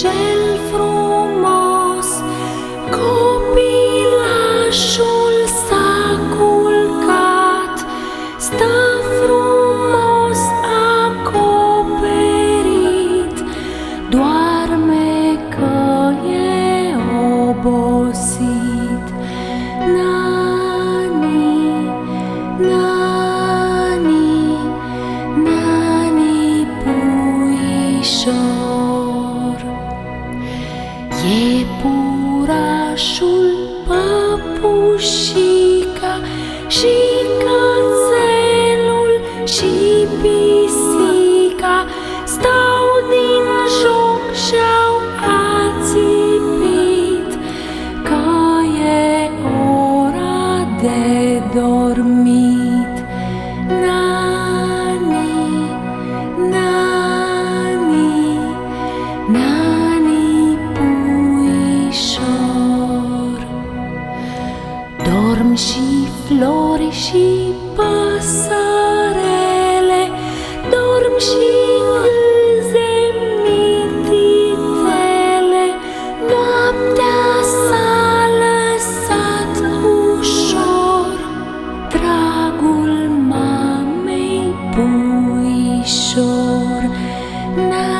cel frumos Copilașul s-a culcat Stă frumos acoperit Doarme că e obosit. Nani, nani Nani, nani puișor. Iepurașul, păpușica și cățelul și pisica Stau din joc și-au ațipit Că e ora de dormit Dorm și flori și pasărele, dorm și înzemnititele. Noaptea s-a lăsat ușor, dragul mamei puișor. n